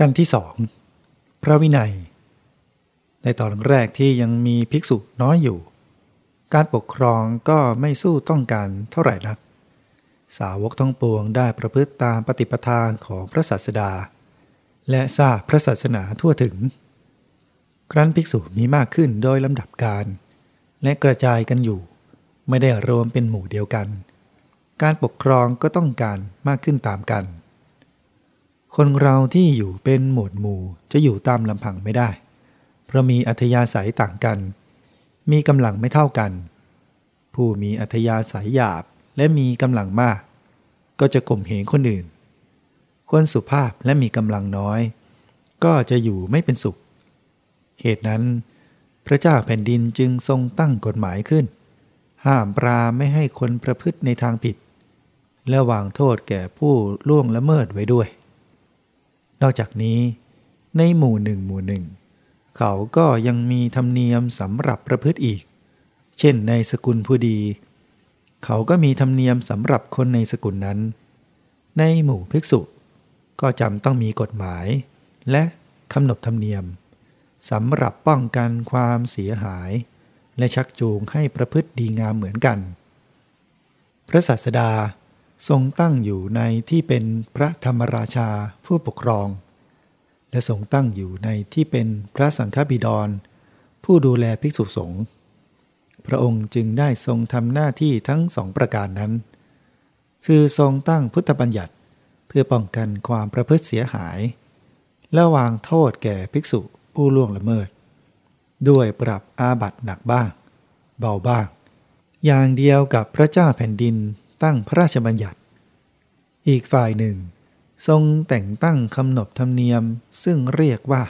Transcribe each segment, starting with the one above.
กันที่สองพระวินัย ในตอนแรกที่ยังมีภิกษุน้อยอยู่ การปกครองก็ไม่สู้ต้องการเท่าไหร่นัก สาวกทั้งปวงได้ประพฤติตามปฏิปทาของพระศาสดา และทราบพระศาสนาทั่วถึง ครั้นภิกษุมีมากขึ้นโดยลำดับการ และกระจายกันอยู่ ไม่ได้รวมเป็นหมู่เดียวกัน การปกครองก็ต้องการมากขึ้นตามกัน คนเราที่อยู่เป็นหมวดหมู่จะอยู่ตามลำพังไม่ได้ เพราะมีอัธยาศัยต่างกัน มีกำลังไม่เท่ากัน ผู้มีอัธยาศัยหยาบและมีกำลังมาก ก็จะข่มเหงคนอื่น คนสุภาพและมีกำลังน้อย ก็จะอยู่ไม่เป็นสุข เหตุนั้น พระเจ้าแผ่นดินจึงทรงตั้งกฎหมายขึ้น ห้ามปราไม่ให้คนประพฤติในทางผิด และวางโทษแก่ผู้ล่วงละเมิดไว้ด้วย นอกจากนี้ ในหมู่หนึ่งหมู่หนึ่งเขาก็ยังมีธรรมเนียมสำหรับประพฤติอีก เช่นในสกุลผู้ดี เขาก็มีธรรมเนียมสำหรับคนในสกุลนั้น ในหมู่ภิกษุ ก็จำต้องมีกฎหมาย และกำนดธรรมเนียมสำหรับป้องกันความเสียหาย และชักจูงให้ประพฤติดีงามเหมือนกัน พระศาสดา ทรงตั้งอยู่ในที่เป็นพระธรรมราชาผู้ปกครอง และทรงตั้งอยู่ในที่เป็นพระสังฆบิดร ผู้ดูแลภิกษุสงฆ์พระองค์จึงได้ทรงทำหน้าที่ทั้งสองประการนั้น คือทรงตั้งพุทธบัญญัติเพื่อป้องกันความประพฤติเสียหาย และวางโทษแก่ภิกษุผู้ล่วงละเมิด ด้วยปรับอาบัตหนักบ้าง เบาบ้าง อย่างเดียวกับพระเจ้าแผ่นดิน ตั้งพระราชบัญญัติ อีกฝ่ายหนึ่ง ทรงแต่งตั้งคำหนบธรรมเนียมซึ่งเรียกว่า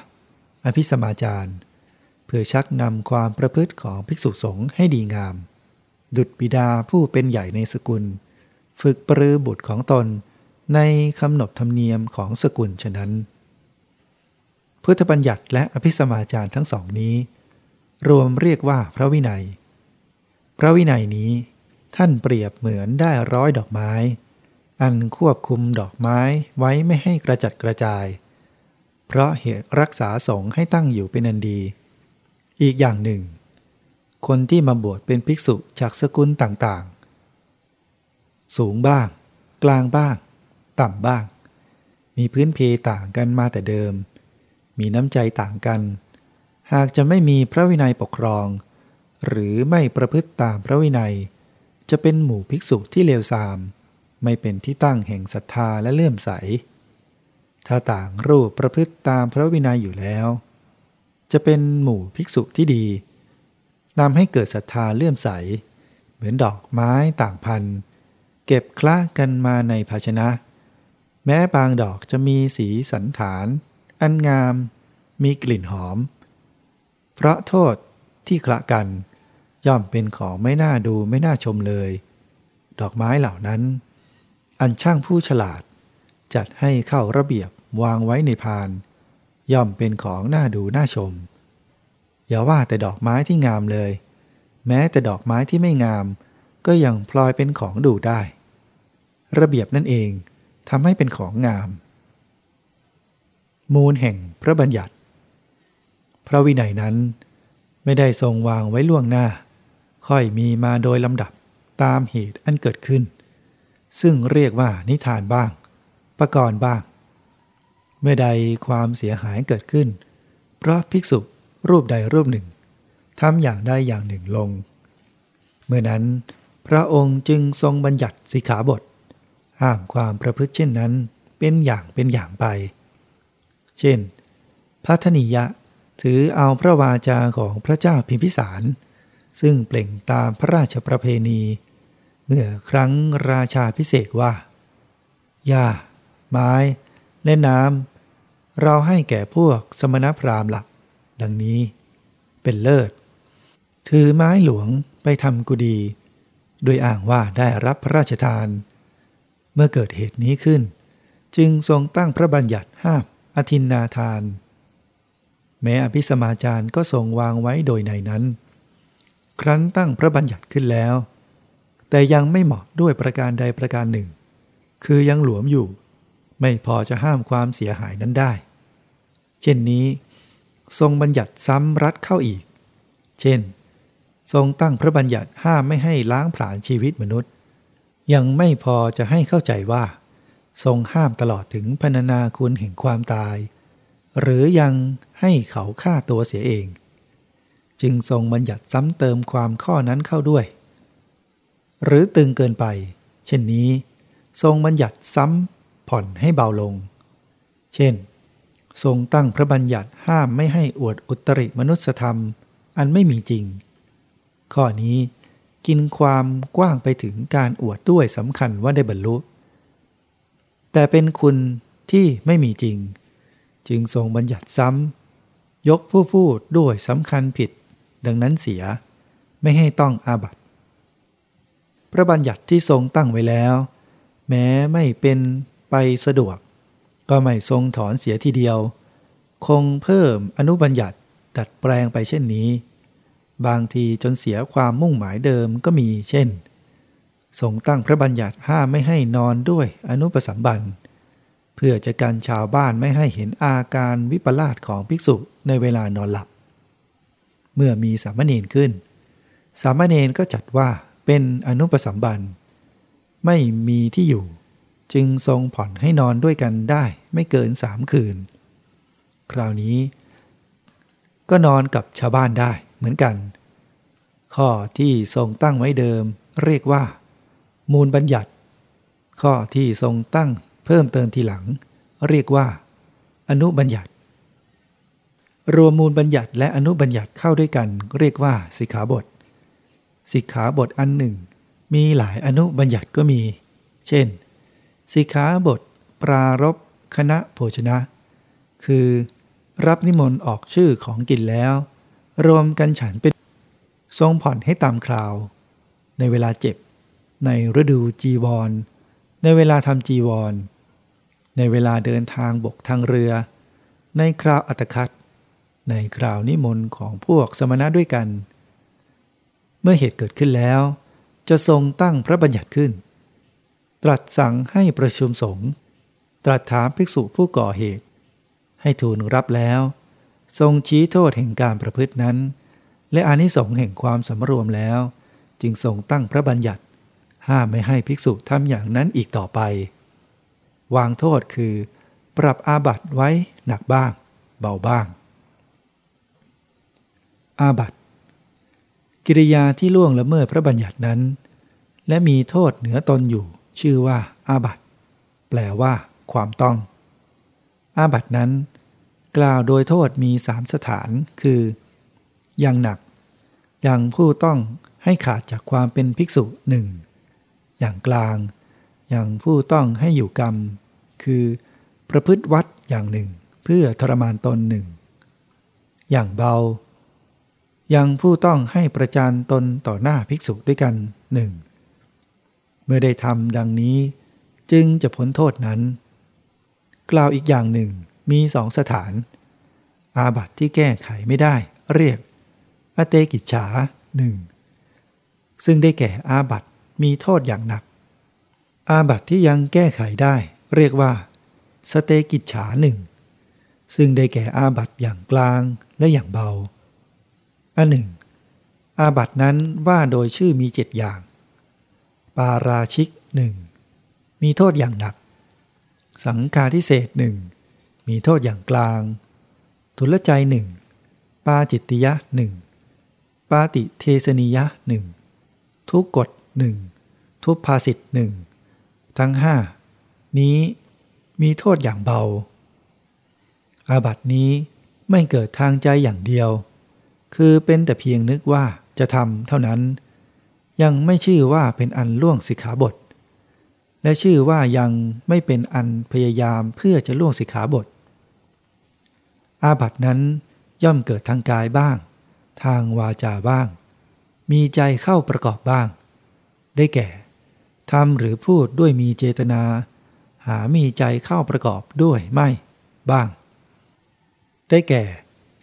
อภิสมาจารเพื่อชักนำความประพฤติของภิกษุสงฆ์ให้ดีงาม ดุจบิดาผู้เป็นใหญ่ในสกุล ฝึกปรือบุตรของตนในคำหนบธรรมเนียมของสกุลฉะนั้น พุทธบัญญัติและอภิสมาจารทั้งสองนี้ รวมเรียกว่าพระวินัย พระวินัยนี้ ท่านเปรียบเหมือนได้ร้อยดอกไม้ อันควบคุมดอกไม้ไว้ไม่ให้กระจัดกระจาย เพราะเหตุรักษาสงฆ์ให้ตั้งอยู่เป็นอันดี อีกอย่างหนึ่ง คนที่มาบวชเป็นภิกษุจากสกุลต่างๆ สูงบ้าง กลางบ้าง ต่ำบ้าง มีพื้นเพต่างกันมาแต่เดิม มีน้ำใจต่างกัน หากจะไม่มีพระวินัยปกครอง หรือไม่ประพฤติตามพระวินัย จะเป็นหมู่ภิกษุที่เลวทราม ไม่เป็นที่ตั้งแห่งศรัทธาและเลื่อมใส ถ้าต่างรูปประพฤติตามพระวินัยอยู่แล้ว จะเป็นหมู่ภิกษุที่ดีนำให้เกิดศรัทธาเลื่อมใส เหมือนดอกไม้ต่างพันเก็บคละกันมาในภาชนะ แม้บางดอกจะมีสีสันฐาน อันงาม มีกลิ่นหอม เพราะโทษที่คละกัน ย่อมเป็นของไม่น่าดูไม่น่าชมเลย ดอกไม้เหล่านั้น อันช่างผู้ฉลาด จัดให้เข้าระเบียบวางไว้ในพาน ย่อมเป็นของน่าดูน่าชม อย่าว่าแต่ดอกไม้ที่งามเลย แม้แต่ดอกไม้ที่ไม่งาม ก็ยังพลอยเป็นของดูได้ ระเบียบนั่นเองทำให้เป็นของงาม มูลแห่งพระบัญญัติ พระวินัยนั้นไม่ได้ทรงวางไว้ล่วงหน้า ค่อยมีมาโดยลำดับตามเหตุอันเกิดขึ้น ซึ่งเรียกว่านิทานบ้าง ประกรณ์บ้าง เมื่อใดความเสียหายเกิดขึ้น เพราะภิกษุรูปใดรูปหนึ่งทำอย่างใดอย่างหนึ่งลง เมื่อนั้น พระองค์จึงทรงบัญญัติสิกขาบท ห้ามความประพฤติเช่นนั้นเป็นอย่างเป็นอย่างไป เช่นพัทนิยะถือเอาพระวาจาของพระเจ้าพิมพิสาร ซึ่งเปล่งตามพระราชประเพณี เมื่อครั้งราชาพิเศษว่าหญ้า ไม้ และน้ำเราให้แก่พวกสมณพราหมณ์หลัก ดังนี้ เป็นเลิศ ถือไม้หลวงไปทำกุดีโดยอ้างว่าได้รับพระราชทาน เมื่อเกิดเหตุนี้ขึ้น จึงทรงตั้งพระบัญญัติห้ามอธินนาทาน แม้อภิสมาจารย์ก็ทรงวางไว้โดยในนั้น ครั้นตั้งพระบัญญัติขึ้นแล้ว แต่ยังไม่เหมาะด้วยประการใดประการหนึ่ง คือยังหลวมอยู่ ไม่พอจะห้ามความเสียหายนั้นได้ เช่นนี้ ทรงบัญญัติซ้ำรัดเข้าอีก เช่น ทรงตั้งพระบัญญัติห้ามไม่ให้ล้างผลาญชีวิตมนุษย์ ยังไม่พอจะให้เข้าใจว่า ทรงห้ามตลอดถึงพรรณนาคุณแห่งความตาย หรือยังให้เขาฆ่าตัวเสียเอง จึงทรงบัญญัติซ้ำเติมความข้อนั้นเข้าด้วย หรือตึงเกินไป เช่นนี้ ทรงบัญญัติซ้ำผ่อนให้เบาลง เช่น ทรงตั้งพระบัญญัติห้ามไม่ให้อวดอุตริมนุสธรรม อันไม่มีจริง ข้อนี้กินความกว้างไปถึงการอวดด้วยสำคัญว่าได้บรรลุ แต่เป็นคุณที่ไม่มีจริง จึงทรงบัญญัติซ้ำยกผู้พูดด้วยสำคัญผิด ดังนั้นเสียไม่ให้ต้องอาบัติ พระบัญญัติที่ทรงตั้งไว้แล้ว แม้ไม่เป็นไปสะดวก ก็ไม่ทรงถอนเสียทีเดียว คงเพิ่มอนุบัญญัติดัดแปลงไปเช่นนี้ บางทีจนเสียความมุ่งหมายเดิมก็มีเช่น ทรงตั้งพระบัญญัติห้ามไม่ให้นอนด้วยอนุปสัมบันเพื่อจะกันชาวบ้านไม่ให้เห็นอาการวิปลาสของภิกษุในเวลานอนหลับ เมื่อมีสามเณรขึ้น สามเณรก็จัดว่าเป็นอนุปสัมบัน ไม่มีที่อยู่ จึงทรงผ่อนให้นอนด้วยกันได้ไม่เกินสามคืน คราวนี้ ก็นอนกับชาวบ้านได้เหมือนกัน ข้อที่ทรงตั้งไว้เดิมเรียกว่า มูลบัญญัติ ข้อที่ทรงตั้งเพิ่มเติมทีหลัง เรียกว่า อนุบัญญัติ รวมมูลบัญญัติและอนุบัญญัติเข้าด้วยกัน เรียกว่าสิกขาบท สิกขาบทอันหนึ่ง มีหลายอนุบัญญัติก็มี เช่น สิกขาบท ปรารบคณะโภชนะ คือ รับนิมนต์ออกชื่อของกินแล้ว รวมกันฉันเป็นทรงผ่อนให้ตามคราว ในเวลาเจ็บ ในฤดูจีวร ในเวลาทำจีวร ในเวลาเดินทางบกทางเรือ ในคราวอัตคัด ในคราวนิมนต์ของพวกสมณะด้วยกัน เมื่อเหตุเกิดขึ้นแล้ว จะทรงตั้งพระบัญญัติขึ้น ตรัสสั่งให้ประชุมสงฆ์ตรัสถามภิกษุผู้ก่อเหตุ ให้ทูลรับแล้ว ทรงชี้โทษแห่งการประพฤตินั้น และอานิสงส์แห่งความสำรวมแล้ว จึงทรงตั้งพระบัญญัติ ห้ามไม่ให้ภิกษุทำอย่างนั้นอีกต่อไป วางโทษคือ ปรับอาบัติไว้หนักบ้าง เบาบ้าง อาบัติ กิริยาที่ล่วงละเมิดพระบัญญัตินั้น และมีโทษเหนือตนอยู่ ชื่อว่าอาบัติ แปลว่า ความต้อง อาบัตินั้น กล่าวโดยโทษมีสามสถานคือ อย่างหนัก อย่างผู้ต้องให้ขาดจากความเป็นภิกษุหนึ่งอย่างกลาง อย่างผู้ต้องให้อยู่กรรม คือประพฤติวัดอย่างหนึ่ง เพื่อทรมานตนหนึ่ง อย่างเบา ย่างผู้ต้องให้ประจานตนต่อหน้าภิกษุด้วยกันหนึ่งเมื่อได้ทำดังนี้ จึงจะพ้นโทษนั้น กล่าวอีกอย่างหนึ่งมีสองสถาน อาบัติที่แก้ไขไม่ได้ เรียก อเตกิจฉาหนึ่งซึ่งได้แก่อาบัติมีโทษอย่างหนัก อาบัติที่ยังแก้ไขได้ เรียกว่า สเตกิจฉาหนึ่งซึ่งได้แก่อาบัติอย่างกลางและอย่างเบา อันหนึ่ง อาบัตินั้นว่าโดยชื่อมีเจ็ดอย่าง ปาราชิกหนึ่งมีโทษอย่างหนัก สังฆาทิเศษหนึ่งมีโทษอย่างกลาง ทุลใจหนึ่งปาจิตติยะหนึ่งปาติเทสนิยะหนึ่งทุกกฎหนึ่งทุพภาสิทธ์หนึ่งทั้งห้านี้มีโทษอย่างเบา อาบัตินี้ไม่เกิดทางใจอย่างเดียว คือเป็นแต่เพียงนึกว่าจะทำเท่านั้น ยังไม่ชื่อว่าเป็นอันล่วงสิกขาบท และชื่อว่ายังไม่เป็นอันพยายามเพื่อจะล่วงสิกขาบท อาบัตินั้นย่อมเกิดทางกายบ้าง ทางวาจาบ้าง มีใจเข้าประกอบบ้าง ได้แก่ทำหรือพูดด้วยมีเจตนา หามีใจเข้าประกอบด้วยไม่ บ้าง ได้แก่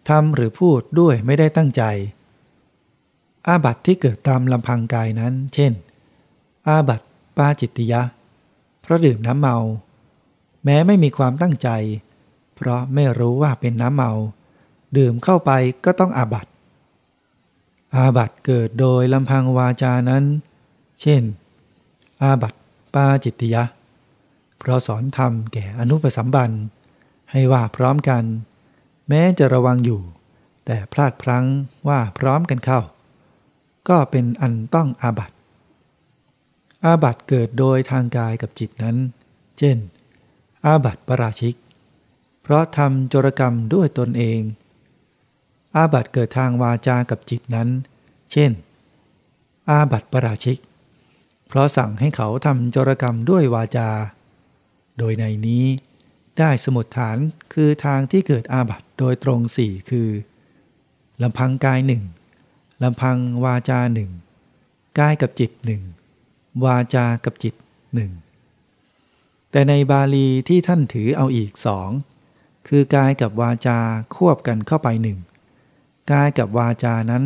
ทำหรือพูดด้วยไม่ได้ตั้งใจ อาบัติที่เกิดตามลำพังกายนั้น เช่น อาบัติปาจิตติยะ เพราะดื่มน้ำเมา แม้ไม่มีความตั้งใจ เพราะไม่รู้ว่าเป็นน้ำเมา ดื่มเข้าไปก็ต้องอาบัตอาบัตเกิดโดยลำพังวาจานั้น เช่น อาบัตปาจิตติยะ เพราะสอนธรรมแก่อนุปสัมบันให้ว่าพร้อมกัน แม้จะระวังอยู่ แต่พลาดพลั้งว่าพร้อมกันเข้า ก็เป็นอันต้องอาบัตอาบัตเกิดโดยทางกายกับจิตนั้น เช่น อาบัตปราชิก เพราะทำจรกรรมด้วยตนเอง อาบัตเกิดทางวาจากับจิตนั้น เช่น อาบัตปราชิก เพราะสั่งให้เขาทำจรกรรมด้วยวาจา โดยในนี้ ได้สมุดฐานคือทางที่เกิดอาบัตโดยตรงสี่คือลำพังกายหนึ่งลำพังวาจาหนึ่งกายกับจิตหนึ่งวาจากับจิตหนึ่งแต่ในบาลีที่ท่านถือเอาอีกสองคือกายกับวาจาควบกันเข้าไปหนึ่งกายกับวาจานั้น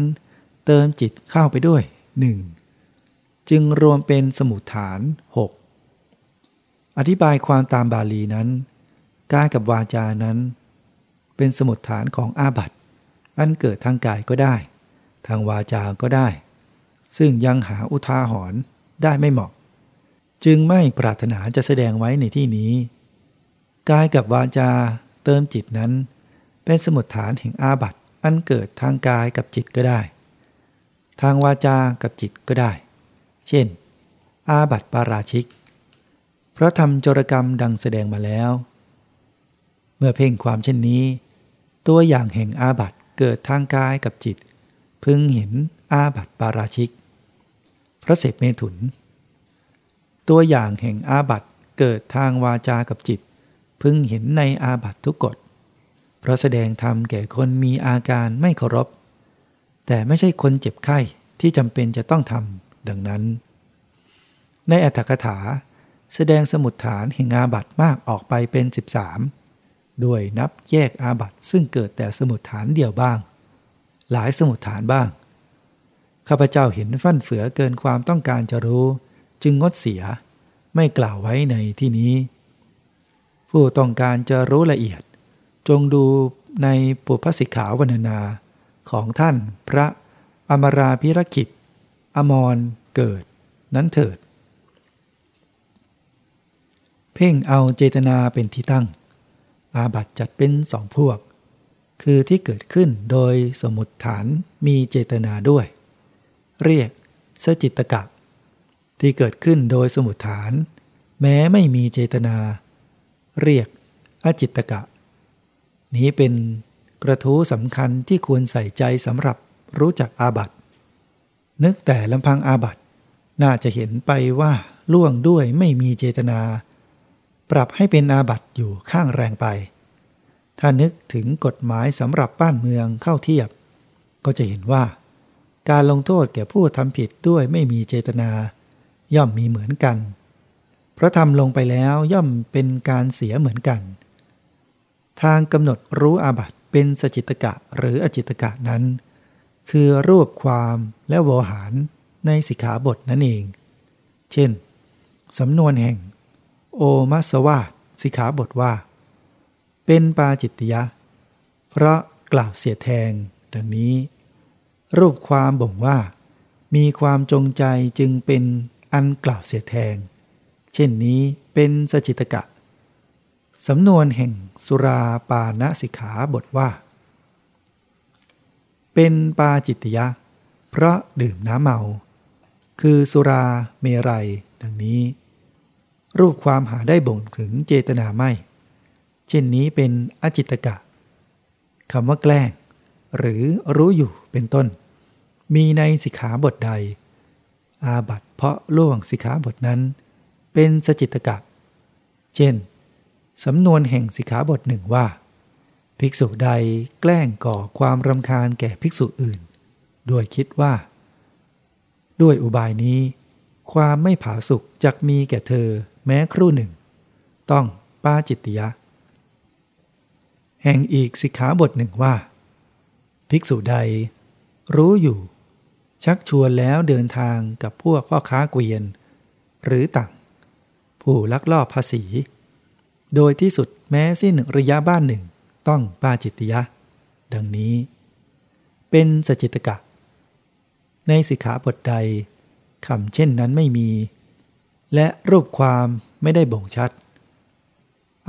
เติมจิตเข้าไปด้วยหนึ่งจึงรวมเป็นสมุดฐาน 6 อธิบายความตามบาลีนั้น กายกับวาจานั้น เป็นสมุดฐานของอาบัตอันเกิดทางกายก็ได้ ทางวาจาก็ได้ ซึ่งยังหาอุทาหรณ์ได้ไม่เหมาะ จึงไม่ปรารถนาจะแสดงไว้ในที่นี้ กายกับวาจาเติมจิตนั้น เป็นสมุดฐานแห่งอาบัตอันเกิดทางกายกับจิตก็ได้ ทางวาจากับจิตก็ได้ เช่น อาบัตปาราชิก เพราะทำจรกรรมดังแสดงมาแล้ว มื่อเพ่งความเช่นนี้ ตัวอย่างแห่งอาบัตเกิดทางกายกับจิต พึงเห็นอาบัตปาราชิก พระเสพเมถุน ตัวอย่างแห่งอาบัตเกิดทางวาจากับจิต พึงเห็นในอาบัตทุกกฎเพราะแสดงธรรมแก่คนมีอาการไม่เคารพ แต่ไม่ใช่คนเจ็บไข้ที่จำเป็นจะต้องทำดังนั้น ในอัตถกถาแสดงสมุดฐานแห่งอาบัตมากออกไปเป็น 13 ด้วยนับแยกอาบัตซึ่งเกิดแต่สมุดฐานเดียวบ้าง หลายสมุดฐานบ้าง ข้าพเจ้าเห็นฟั่นเฟือเกินความต้องการจะรู้ จึงงดเสียไม่กล่าวไว้ในที่นี้ ผู้ต้องการจะรู้ละเอียด จงดูในปุพสิกขาวันนาของท่านพระอมราพิรกิจอมรเกิด นั้นเถิด เพ่งเอาเจตนาเป็นที่ตั้ง อาบัตจัดเป็นสองพวก คือที่เกิดขึ้นโดยสมุดฐานมีเจตนาด้วย เรียกสจิตกะ ที่เกิดขึ้นโดยสมุทฐาน แม้ไม่มีเจตนา เรียกอจิตกะ นี้เป็นกระทู้สำคัญที่ควรใส่ใจสำหรับรู้จักอาบัตนึกแต่ลำพังอาบัตน่าจะเห็นไปว่าล่วงด้วยไม่มีเจตนา ปรับให้เป็นอาบัตอยู่ข้างแรงไป ถ้านึกถึงกฎหมายสำหรับบ้านเมืองเข้าเทียบ ก็จะเห็นว่า การลงโทษแก่ผู้ทำผิดด้วยไม่มีเจตนา ย่อมมีเหมือนกัน เพราะทำลงไปแล้วย่อมเป็นการเสียเหมือนกัน ทางกำหนดรู้อาบัติเป็นสจิตกะหรืออจิตกะนั้น คือรูปความและโวหารในสิกขาบทนั่นเอง เช่น สำนวนแห่ง โอมัสวาสิขาบทว่า เป็นปาจิตติยะ เพราะกล่าวเสียแทง ดังนี้ รูปความบ่งว่า มีความจงใจจึงเป็นอันกล่าวเสียแทง เช่นนี้เป็นสจิตกะ สำนวนแห่งสุราปาณสิขาบทว่า เป็นปาจิตยะ เพราะดื่มน้ำเมา คือสุราเมรัย ดังนี้ รูปความหาได้บ่งถึงเจตนาไม่ เช่นนี้เป็นอจิตกะคำว่าแกล้ง หรือรู้อยู่เป็นต้น มีในสิกขาบทใด อาบัตเพราะล่วงสิกขาบทนั้น เป็นสจิตกะ เช่น สำนวนแห่งสิกขาบทหนึ่งว่า ภิกษุใดแกล้งก่อความรำคาญแก่ภิกษุอื่นด้วยคิดว่า ด้วยอุบายนี้ ความไม่ผาสุกจักมีแก่เธอ แม้ครู่หนึ่ง ต้องป้าจิตติยะ แห่งอีกสิกขาบทหนึ่งว่า ภิกษุใด รู้อยู่ ชักชวนแล้วเดินทางกับพวกพ่อค้าเกวียน หรือต่างผู้ลักลอบภาษี โดยที่สุดแม้สิ้นระยะบ้านหนึ่ง ต้องป้าจิตติยะ ดังนี้ เป็นสจิตกะ ในสิกขาบทใดคำเช่นนั้นไม่มี และรูปความไม่ได้บ่งชัด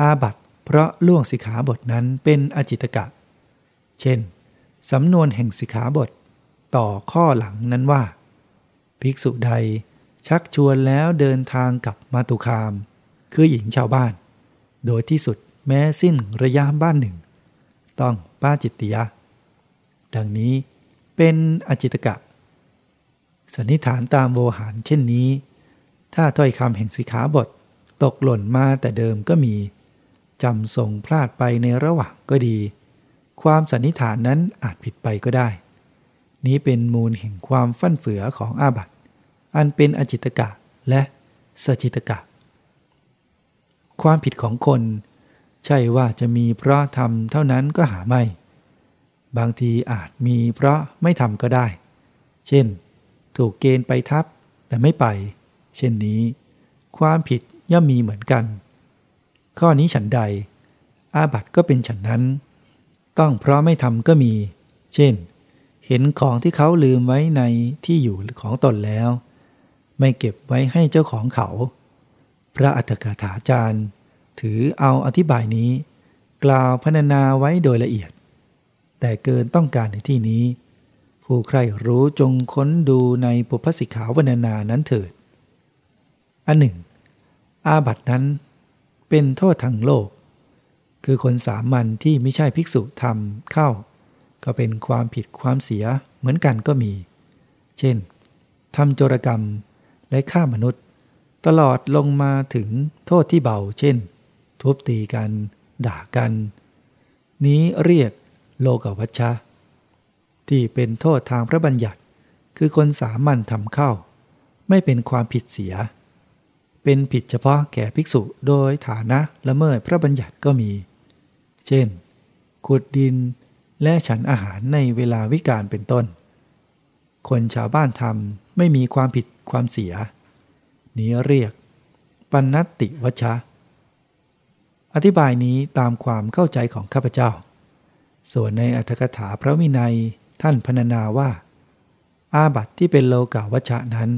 อาบัตเพราะล่วงสิกขาบทนั้นเป็นอจิตกะ เช่น สำนวนแห่งสิกขาบท ต่อข้อหลังนั้นว่า ภิกษุใดชักชวนแล้วเดินทางกับมาตุคาม คือหญิงชาวบ้าน โดยที่สุดแม้สิ้นระยะบ้านหนึ่ง ต้องป้าจิตติยะ ดังนี้เป็นอจิตกะสันนิษฐานตามโวหารเช่นนี้ ถ้าถ้อยคำแห่งสิขาบท ตกหล่นมาแต่เดิมก็มีจำส่งพลาดไปในระหว่างก็ดี ความสันนิษฐานนั้นอาจผิดไปก็ได้ นี้เป็นมูลแห่งความฟั่นเฟือของอาบัติ อันเป็นอจิตกะและสจิตกะ ความผิดของคน ใช่ว่าจะมีเพราะทำเท่านั้นก็หาไม่ บางทีอาจมีเพราะไม่ทำก็ได้ เช่น ถูกเกณฑ์ไปทับแต่ไม่ไป เช่นนี้ ความผิดย่อมมีเหมือนกัน ข้อนี้ฉันใด อาบัตก็เป็นฉันนั้น ต้องเพราะไม่ทำก็มี เช่น เห็นของที่เขาลืมไว้ในที่อยู่ของตนแล้ว ไม่เก็บไว้ให้เจ้าของเขา พระอัตถกถาจารย์ ถือเอาอธิบายนี้ กล่าวพรรณนาไว้โดยละเอียด แต่เกินต้องการในที่นี้ผู้ใครรู้จงค้นดูในปุพสิกขาวนนานั้นเถิด อันหนึ่ง อาบัตินั้นเป็นโทษทางโลก คือคนสามัญที่ไม่ใช่ภิกษุทำเข้า ก็เป็นความผิดความเสียเหมือนกันก็มี เช่นทำโจรกรรมและฆ่ามนุษย์ ตลอดลงมาถึงโทษที่เบา เช่น ทุบตีกัน ด่ากัน นี้เรียกโลกวัชชะ ที่เป็นโทษทางพระบัญญัติ คือคนสามัญทำเข้า ไม่เป็นความผิดเสีย เป็นผิดเฉพาะแก่ภิกษุโดยฐานะละเมิดพระบัญญัติก็มี เช่น ขุดดินและฉันอาหารในเวลาวิกาลเป็นต้น คนชาวบ้านทำไม่มีความผิดความเสีย นี้เรียก ปันนติวชะ อธิบายนี้ตามความเข้าใจของข้าพเจ้า ส่วนในอัตถกถาพระวินัยท่านพรรณนาว่า อาบัติที่เป็นโลกาวัชะนั้น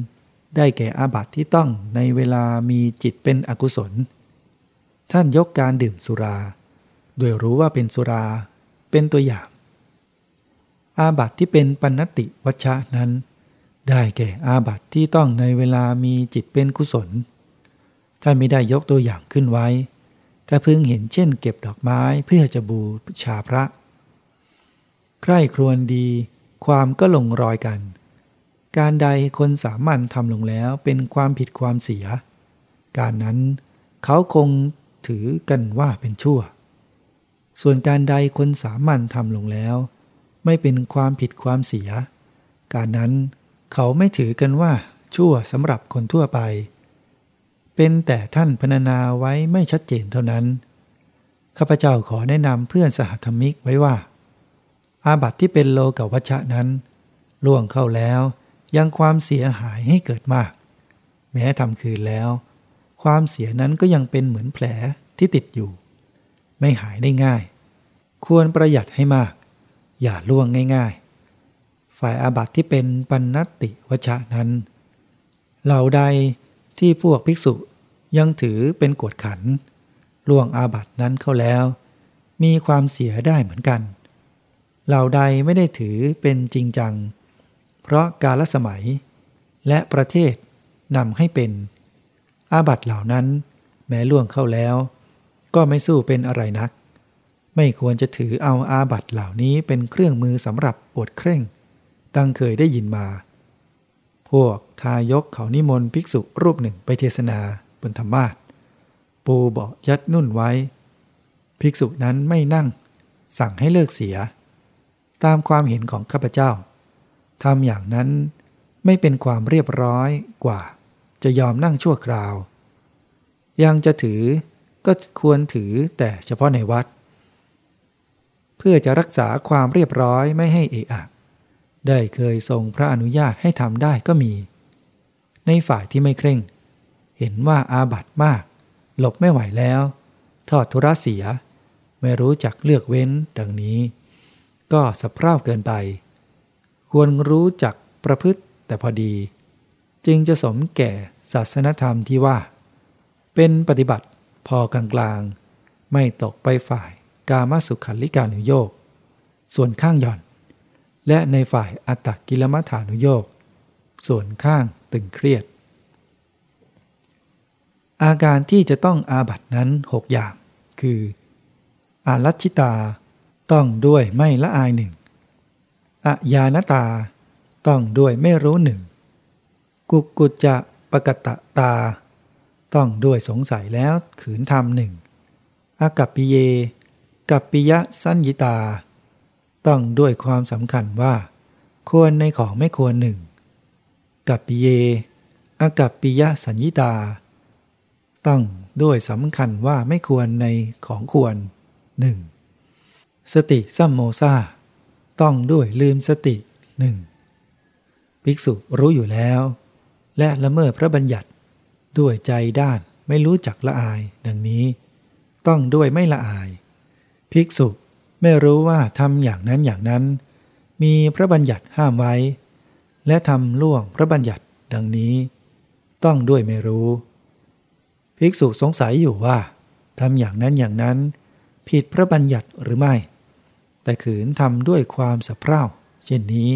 ได้แก่อาบัติที่ต้องในเวลามีจิตเป็นอกุศล ท่านยกการดื่มสุรา โดยรู้ว่าเป็นสุรา เป็นตัวอย่าง อาบัติที่เป็นปัณติวัชะนั้น ได้แก่อาบัติที่ต้องในเวลามีจิตเป็นกุศล ท่านไม่ได้ยกตัวอย่างขึ้นไว้แต่พึงเห็นเช่น เก็บดอกไม้เพื่อจะบูชาพระ ใคร่ครวญดี ความก็ลงรอยกัน การใดคนสามัญทำลงแล้วเป็นความผิดความเสีย การนั้นเขาคงถือกันว่าเป็นชั่ว ส่วนการใดคนสามัญทำลงแล้ว ไม่เป็นความผิดความเสีย การนั้นเขาไม่ถือกันว่าชั่วสำหรับคนทั่วไป เป็นแต่ท่านพรรณนาไว้ไม่ชัดเจนเท่านั้น ข้าพเจ้าขอแนะนำเพื่อนสหธรรมิกไว้ว่า อาบัติที่เป็นโลกวัชชะนั้น ล่วงเข้าแล้ว ยังความเสียหายให้เกิดมาก แม้ทำคืนแล้ว ความเสียนั้นก็ยังเป็นเหมือนแผลที่ติดอยู่ ไม่หายได้ง่าย ควรประหยัดให้มาก อย่าล่วงง่าย ๆ ฝ่ายอาบัติที่เป็นปันนติวชะนั้น เหล่าใดที่พวกภิกษุยังถือเป็นกฎขันล่วงอาบัตินั้นเข้าแล้ว มีความเสียได้เหมือนกัน เหล่าใดไม่ได้ถือเป็นจริงจัง เพราะกาลสมัย และประเทศนำให้เป็น อาบัตเหล่านั้น แม้ล่วงเข้าแล้ว ก็ไม่สู้เป็นอะไรนัก ไม่ควรจะถือเอาอาบัตเหล่านี้เป็นเครื่องมือสำหรับปวดเคร่ง ดังเคยได้ยินมา พวกทายกเขานิมนต์ภิกษุรูปหนึ่งไปเทศนาบนธรรมาทปูเบายัดนุ่นไว้ ภิกษุนั้นไม่นั่ง สั่งให้เลิกเสีย ตามความเห็นของข้าพเจ้า ทำอย่างนั้นไม่เป็นความเรียบร้อยกว่า จะยอมนั่งชั่วคราว ยังจะถือก็ควรถือแต่เฉพาะในวัด เพื่อจะรักษาความเรียบร้อยไม่ให้เอะอะได้เคยทรงพระอนุญาตให้ทำได้ก็มี ในฝ่ายที่ไม่เคร่ง เห็นว่าอาบัตมาก หลบไม่ไหวแล้ว ทอดทุระเสีย ไม่รู้จักเลือกเว้นดังนี้ ก็สะเพร่าเกินไป ควรรู้จักประพฤติแต่พอดี จึงจะสมแก่ศาสนธรรมที่ว่า เป็นปฏิบัติพอกลางๆ ไม่ตกไปฝ่ายกามสุขันลิกานุโยกส่วนข้างหย่อน และในฝ่ายอัตตกิลมัฐานุโยกส่วนข้างตึงเครียด อาการที่จะต้องอาบัตนั้นหกอย่าง คือ อารัชิตา ต้องด้วยไม่ละอายหนึ่ง อายานตา ต้องด้วยไม่รู้หนึ่ง กุกุจจะปกตะตา ต้องด้วยสงสัยแล้วขืนทำหนึ่งอากัปปิเย กัปปิยะสัญญิตา ต้องด้วยความสำคัญว่า ควรในของไม่ควรหนึ่ง กัปปิเยอากัปปิยะสัญญิตา ต้องด้วยสำคัญว่าไม่ควรในของควรหนึ่งสติสัมโมซา ต้องด้วยลืมสติหนึ่งภิกษุรู้อยู่แล้ว และละเมิดพระบัญญัติ ด้วยใจด้านไม่รู้จักละอายดังนี้ ต้องด้วยไม่ละอาย ภิกษุไม่รู้ว่าทำอย่างนั้นอย่างนั้น มีพระบัญญัติห้ามไว้ และทำล่วงพระบัญญัติดังนี้ ต้องด้วยไม่รู้ ภิกษุสงสัยอยู่ว่าทำอย่างนั้นอย่างนั้น ผิดพระบัญญัติหรือไม่ แต่ขืนทำด้วยความสะเพร่าเช่นนี้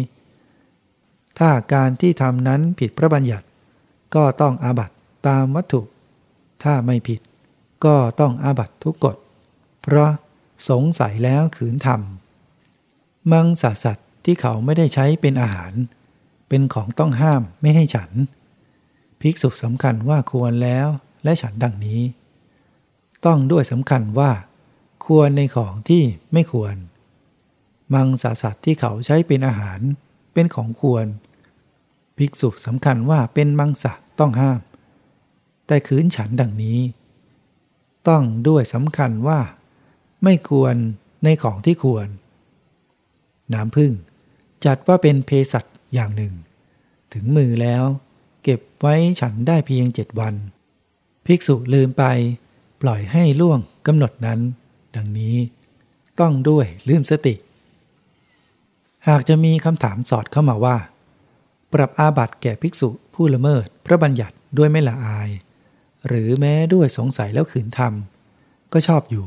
ถ้าการที่ทำนั้นผิดพระบัญญัติ ก็ต้องอาบัตตามวัตถุ ถ้าไม่ผิด ก็ต้องอาบัตทุกกฎ เพราะสงสัยแล้วขืนทำมังสสัตว์ที่เขาไม่ได้ใช้เป็นอาหาร เป็นของต้องห้ามไม่ให้ฉัน ภิกษุสำคัญว่าควรแล้วและฉันดังนี้ ต้องด้วยสำคัญว่า ควรในของที่ไม่ควร มังสาสัตว์ที่เขาใช้เป็นอาหารเป็นของควร ภิกษุสำคัญว่าเป็นมังสะต้องห้าม แต่คืนฉันดังนี้ ต้องด้วยสำคัญว่า ไม่ควรในของที่ควร น้ำพึ่ง จัดว่าเป็นเภสัชอย่างหนึ่ง ถึงมือแล้ว เก็บไว้ฉันได้เพียงเจ็ดวัน ภิกษุลืมไป ปล่อยให้ล่วงกำหนดนั้น ดังนี้ ต้องด้วยลืมสติ หากจะมีคำถามสอดเข้ามาว่า ปรับอาบัติแก่ภิกษุผู้ละเมิดพระบัญญัติด้วยไม่ละอาย หรือแม้ด้วยสงสัยแล้วขืนทำก็ชอบอยู่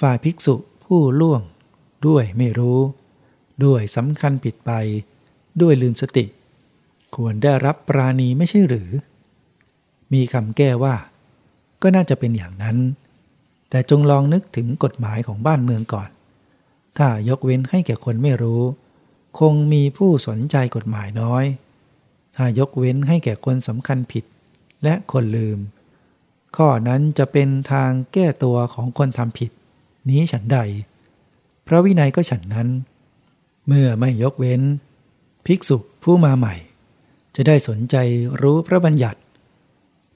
ฝ่ายภิกษุผู้ล่วง ด้วยไม่รู้ ด้วยสำคัญผิดไป ด้วยลืมสติ ควรได้รับปราณีไม่ใช่หรือ มีคำแก้ว่า ก็น่าจะเป็นอย่างนั้น แต่จงลองนึกถึงกฎหมายของบ้านเมืองก่อน ถ้ายกเว้นให้แก่คนไม่รู้ คงมีผู้สนใจกฎหมายน้อย ถ้ายกเว้นให้แก่คนสำคัญผิด และคนลืม ข้อนั้นจะเป็นทางแก้ตัวของคนทำผิด นี้ฉันใด พระวินัยก็ฉันนั้น เมื่อไม่ยกเว้น ภิกษุผู้มาใหม่ จะได้สนใจรู้พระบัญญัติ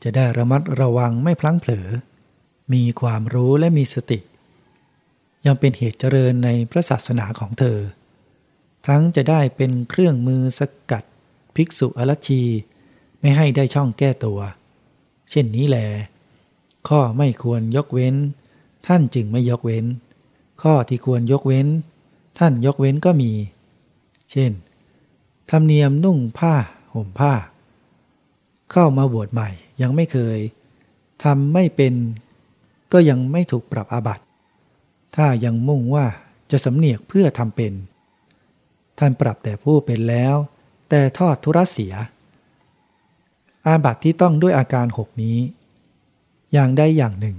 จะได้ระมัดระวังไม่พลั้งเผลอ มีความรู้และมีสติ ยังเป็นเหตุเจริญในพระศาสนาของเธอ ทั้งจะได้เป็นเครื่องมือสกัดภิกษุอรชี ไม่ให้ได้ช่องแก้ตัว เช่นนี้แลข้อไม่ควรยกเว้น ท่านจึงไม่ยกเว้น ข้อที่ควรยกเว้น ท่านยกเว้นก็มี เช่น ธรรมเนียมนุ่งผ้าห่มผ้า เข้ามาบวชใหม่ยังไม่เคยทำไม่เป็น ก็ยังไม่ถูกปรับอาบัติ ถ้ายังมุ่งว่าจะสำเนียกเพื่อทำเป็น ท่านปรับแต่ผู้เป็นแล้ว แต่ทอดทุรเสีย อาบัติที่ต้องด้วยอาการหกนี้ อย่างใดอย่างหนึ่ง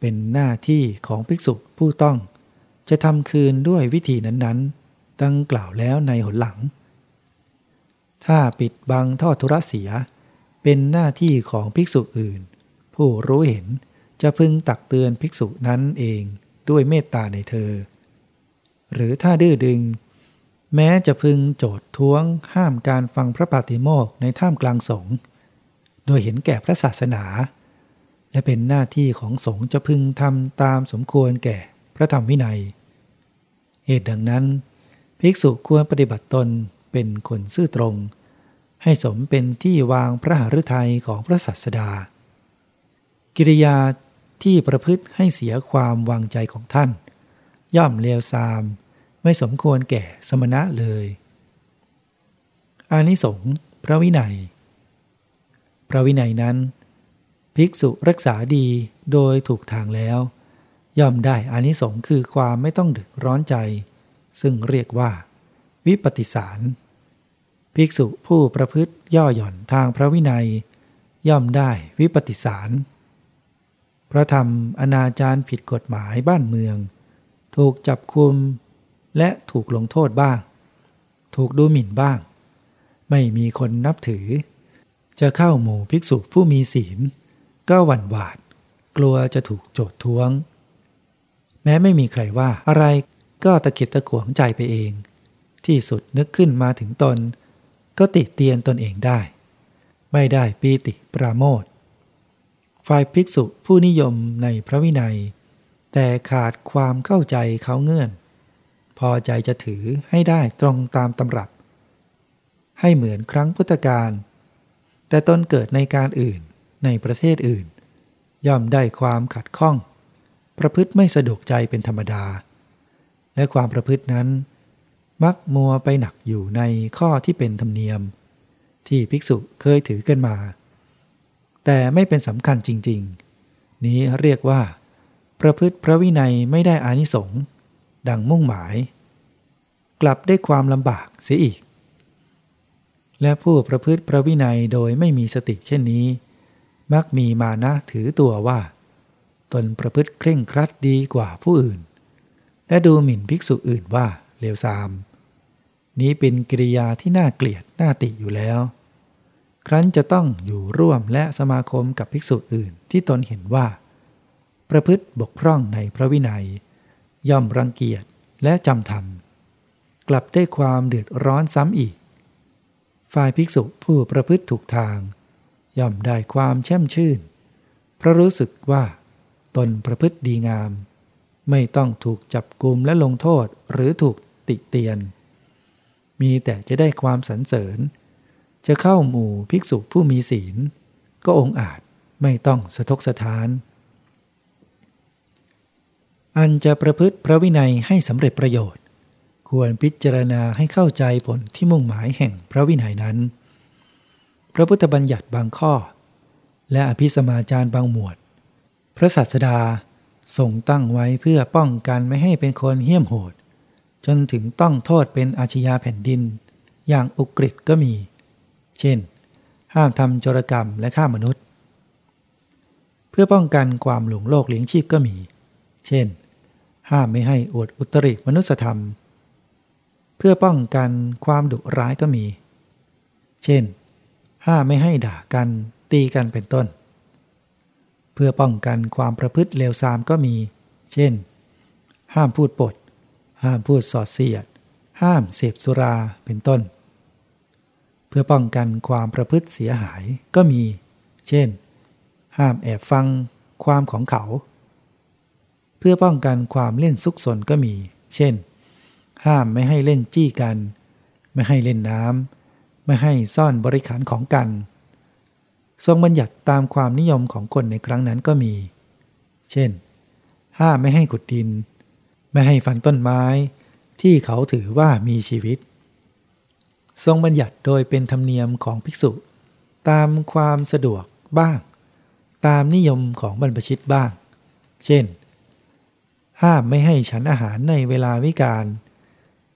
เป็นหน้าที่ของภิกษุผู้ต้อง จะทำคืนด้วยวิธีนั้นๆดังกล่าวแล้วในหนหลัง ถ้าปิดบังทอดทุรเสีย เป็นหน้าที่ของภิกษุอื่น ผู้รู้เห็นจะพึงตักเตือนภิกษุนั้นเอง ด้วยเมตตาในเธอ หรือถ้าดื้อดึง แม้จะพึงโจทท้วงห้ามการฟังพระปาติโมกในท่ามกลางสงฆ์โดยเห็นแก่พระศาสนา และเป็นหน้าที่ของสงฆ์จะพึงทำตามสมควรแก่พระธรรมวินัย เหตุดังนั้น ภิกษุควรปฏิบัติตนเป็นคนซื่อตรง ให้สมเป็นที่วางพระหฤทัยของพระศาสดา กิริยา ที่ประพฤติให้เสียความวางใจของท่าน ย่อมเลวทราม ไม่สมควรแก่สมณะเลย อานิสงส์พระวินัย พระวินัยนั้น ภิกษุรักษาดีโดยถูกทางแล้ว ย่อมได้อานิสงส์คือความไม่ต้องเดือดร้อนใจ ซึ่งเรียกว่า วิปติสาร ภิกษุผู้ประพฤติย่อหย่อนทางพระวินัย ย่อมได้วิปติสาร พระธรรมอนาจารผิดกฎหมายบ้านเมือง ถูกจับคุมและถูกลงโทษบ้าง ถูกดูหมิ่นบ้าง ไม่มีคนนับถือ จะเข้าหมู่ภิกษุผู้มีศีล ก็หวั่นหวาด กลัวจะถูกโจดท้วง แม้ไม่มีใครว่าอะไรก็ตะกิดตะขวงใจไปเอง ที่สุดนึกขึ้นมาถึงตน ก็ติเตียนตนเองได้ ไม่ได้ปีติปราโมท ฝ่ายภิกษุผู้นิยมในพระวินัย แต่ขาดความเข้าใจเขาเงื่อน พอใจจะถือให้ได้ตรงตามตำรับ ให้เหมือนครั้งพุทธกาลแต่ตนเกิดในการอื่นในประเทศอื่น ย่อมได้ความขัดข้อง ประพฤติไม่สะดวกใจเป็นธรรมดา และความประพฤตินั้น มักมัวไปหนักอยู่ในข้อที่เป็นธรรมเนียม ที่ภิกษุเคยถือกันมา แต่ไม่เป็นสำคัญจริง ๆ นี้เรียกว่า ประพฤติพระวินัยไม่ได้อานิสงส์ดังมุ่งหมาย กลับได้ความลำบากเสียอีก และผู้ประพฤติพระวินัยโดยไม่มีสติเช่นนี้ มักมีมานะถือตัวว่า ตนประพฤติเคร่งครัดดีกว่าผู้อื่น และดูหมิ่นภิกษุอื่นว่าเลวทราม นี้เป็นกิริยาที่น่าเกลียดน่าติอยู่แล้ว ครั้นจะต้องอยู่ร่วมและสมาคมกับภิกษุอื่นที่ตนเห็นว่า ประพฤติบกพร่องในพระวินัย ย่อมรังเกียจและจำธรรม กลับได้ความเดือดร้อนซ้ำอีก ฝ่ายภิกษุผู้ประพฤติถูกทาง ย่อมได้ความแช่มชื่น เพราะรู้สึกว่า ตนประพฤติดีงาม ไม่ต้องถูกจับกุมและลงโทษหรือถูกติเตียน มีแต่จะได้ความสรรเสริญ จะเข้าหมู่ภิกษุผู้มีศีล ก็องอาจไม่ต้องสะทกสะท้าน อันจะประพฤติพระวินัยให้สำเร็จประโยชน์ ควรพิจารณาให้เข้าใจผลที่มุ่งหมายแห่งพระวินัยนั้น พระพุทธบัญญัติบางข้อ และอภิสมาจารบางหมวด พระศาสดาทรงตั้งไว้เพื่อป้องกันไม่ให้เป็นคนเหี้ยมโหด จนถึงต้องโทษเป็นอาชญาแผ่นดิน อย่างอุกฤษก็มี เช่น ห้ามทำจรกรรมและฆ่ามนุษย์ เพื่อป้องกันความหลงโลกเลี้ยงชีพก็มี เช่น ห้ามไม่ให้อวดอุตริมนุสธรรม เพื่อป้องกันความดุร้ายก็มี เช่น ห้ามไม่ให้ด่ากันตีกันเป็นต้น เพื่อป้องกันความประพฤติเลวทรามก็มี เช่น ห้ามพูดปด ห้ามพูดสอดเสียด ห้ามเสพสุราเป็นต้น เพื่อป้องกันความประพฤติเสียหายก็มี เช่น ห้ามแอบฟังความของเขา เพื่อป้องกันความเล่นซุกซนก็มี เช่น ห้ามไม่ให้เล่นจี้กัน ไม่ให้เล่นน้ำไม่ให้ซ่อนบริขารของกัน ทรงบัญญัติตามความนิยมของคนในครั้งนั้นก็มี เช่น ห้ามไม่ให้ขุดดิน ไม่ให้ฟันต้นไม้ ที่เขาถือว่ามีชีวิต ทรงบัญญัติโดยเป็นธรรมเนียมของภิกษุ ตามความสะดวกบ้าง ตามนิยมของบรรพชิตบ้าง เช่น ห้ามไม่ให้ฉันอาหารในเวลาวิกาล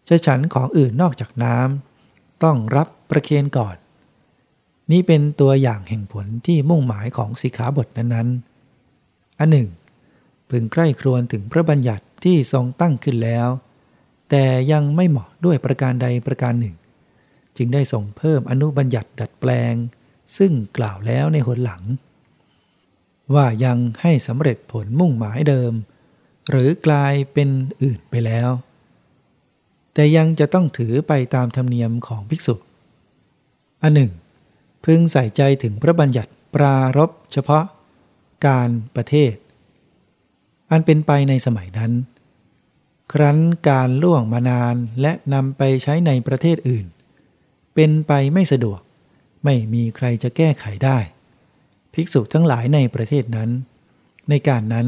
จะฉันของอื่นนอกจากน้ำต้องรับประเคนก่อน นี่เป็นตัวอย่างแห่งผลที่มุ่งหมายของสิกขาบทนั้นๆ อันหนึ่ง พึงใกล้ครวญถึงพระบัญญัติที่ทรงตั้งขึ้นแล้ว แต่ยังไม่เหมาะด้วยประการใดประการหนึ่ง จึงได้ส่งเพิ่มอนุบัญญัติดัดแปลง ซึ่งกล่าวแล้วในหนหลัง ว่ายังให้สำเร็จผลมุ่งหมายเดิม หรือกลายเป็นอื่นไปแล้ว แต่ยังจะต้องถือไปตามธรรมเนียมของภิกษุ อันหนึ่ง พึงใส่ใจถึงพระบัญญัติปรารบเฉพาะ การประเทศ อันเป็นไปในสมัยนั้น ครั้นการล่วงมานานและนำไปใช้ในประเทศอื่น เป็นไปไม่สะดวก ไม่มีใครจะแก้ไขได้ ภิกษุทั้งหลายในประเทศนั้น ในการนั้น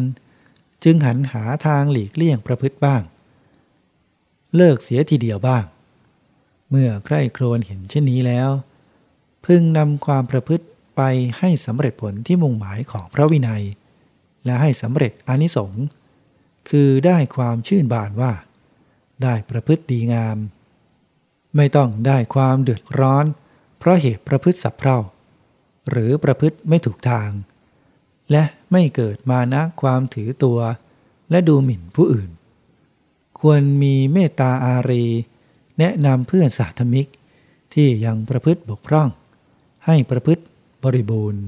จึงหันหาทางหลีกเลี่ยงประพฤติบ้าง เลิกเสียทีเดียวบ้าง เมื่อใกล้โครนเห็นเช่นนี้แล้ว พึงนำความประพฤติไปให้สำเร็จผลที่มุ่งหมายของพระวินัย และให้สำเร็จอนิสงส์คือได้ความชื่นบานว่า ได้ประพฤติดีงาม ไม่ต้องได้ความเดือดร้อน เพราะเหตุประพฤติสับเพร่าหรือประพฤติไม่ถูกทาง และไม่เกิดมานะความถือตัว และดูหมิ่นผู้อื่น ควรมีเมตตาอารี แนะนำเพื่อนสาธมิกที่ยังประพฤติบกพร่อง ให้ประพฤติบริบูรณ์